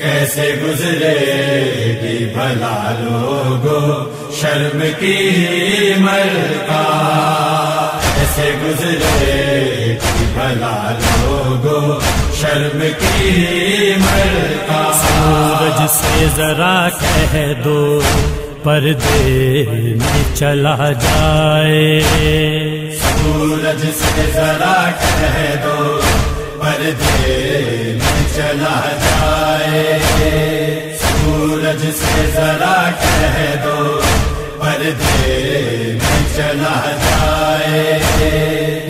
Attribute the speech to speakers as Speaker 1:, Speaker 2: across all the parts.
Speaker 1: کیسے گزرے گی بھلا لوگو شرم کی ملکا کیسے گزرے گی بھلا لوگو شرم کی ملکا
Speaker 2: سورج سے ذرا کہہ دو پردے میں چلا جائے۔
Speaker 1: سورج سے ذرا کہہ دو پردے میں چلا جائے۔ آئے سورج سے ذرا کہہ دو، پردے میں چلا جائے۔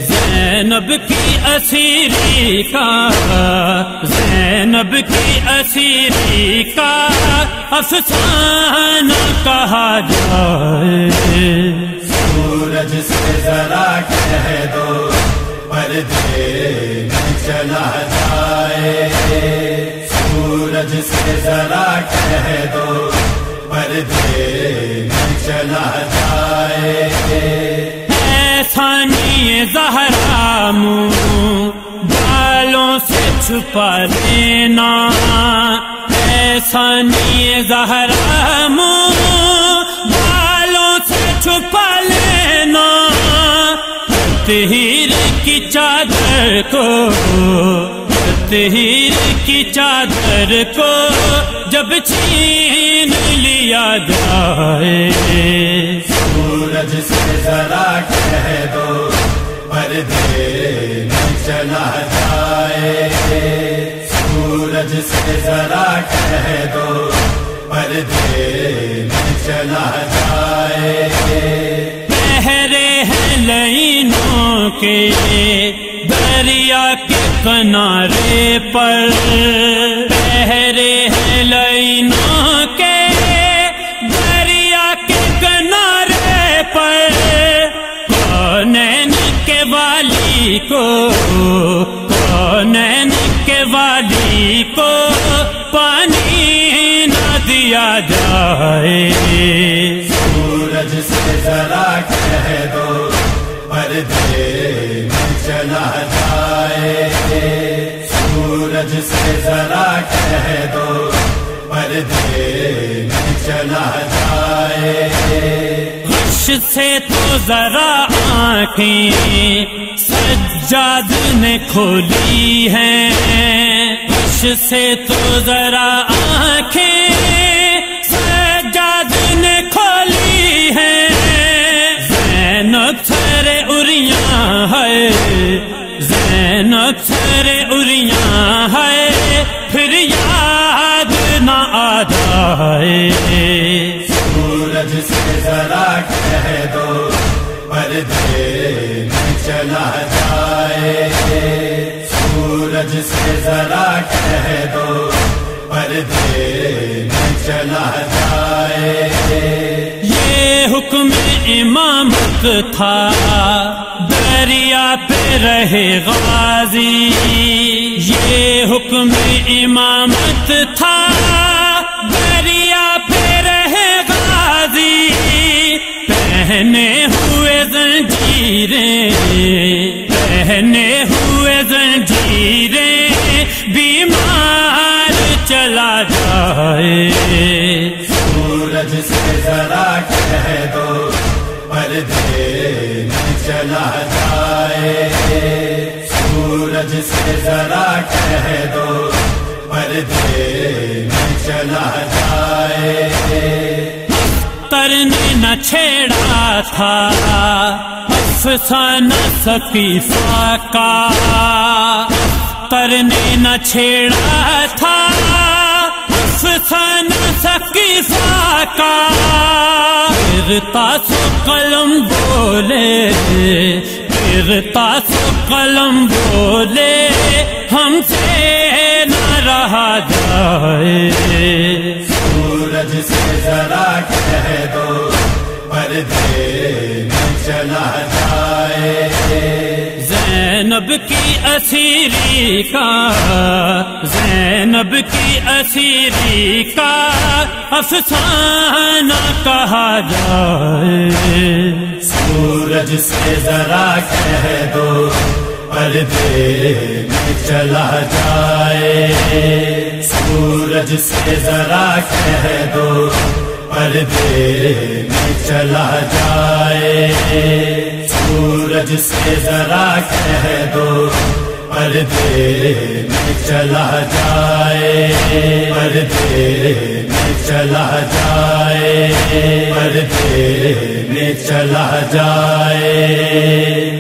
Speaker 2: زینب کی اسیری کا، زینب کی اسیری کا افسانہ کہا جائے۔
Speaker 1: سورج سے ذرا کہہ دو، پردے کہہ دو پردے میں چلا جائے
Speaker 2: ایسا نہیں زہرا منہ، بالوں سے چھپا لینا۔ ایسا نہیں زہرا منہ، بالوں سے چھپا لینا۔ تہیر کی چادر کو تہیر کی چادر کو جب چھین لیا جائے۔
Speaker 1: سورج سے ذرا کہہ دو پردے چلا جائے۔ سورج سے ذرا کہہ دو پردے چلا جائے۔
Speaker 2: پہرے ہیں لینوں کے دریا کے کنارے پر پہرے ہیں لینوں کے دریا کے کنارے پر۔ کونین کے والی کو کونین کے والی کو پانی نہ دیا جائے۔
Speaker 1: سورج سے ذرا کہہ دو پردے پردے میں چلا جائے۔
Speaker 2: غش سے تو ذرا آنکھیں سجاد نے کھولی ہیں۔ غش سے تو ذرا آنکھیں سجاد نے کھولی ہیں۔ زینب سر اریاں ہے زینب سر اریاں ہے پھر یاد نہ آ جائے۔
Speaker 1: سورج سے ذرا کہہ دو پردے میں چلا جائے۔ سورج سے ذرا کہہ دو پردے میں چلا جائے۔
Speaker 2: یہ حکم امامت تھا دریا پہ رہے غازی۔ یہ حکم امامت تھا۔ دریا پہ رہے غازی، پہنے ہوئے زنجیریں، پہنے ہوئے زنجیریں، بیمار چلا جائے۔
Speaker 1: سورج سے ذرا کہہ دو، پردے میں چلا جائے۔ سورج سے ذرا کہہ دو، پردے میں چلا جائے
Speaker 2: تر نے نہ چھیڑا تھا افسانہ سفیفہ کا تر نے نہ چھیڑا تھا افسانہ سفیفہ کا پھرتا سو قلم بولے گرتا سو قلم بولے، ہم سے نہ رہا جائے۔
Speaker 1: سورج سے ذرا کہہ دو، پردے میں چلا
Speaker 2: زینب کی اسیری کا، زینب کی اسیری کا افسانہ کہا جائے۔
Speaker 1: سورج سے ذرا کہہ دو، پردے میں چلا جائے۔ سورج سے ذرا کہہ دو، پردے میں چلا جائے۔ سورج سے ذرا کہہ دو، پردے میں چلا جائے، پردے میں چلا جائے، پردے میں چلا جائے۔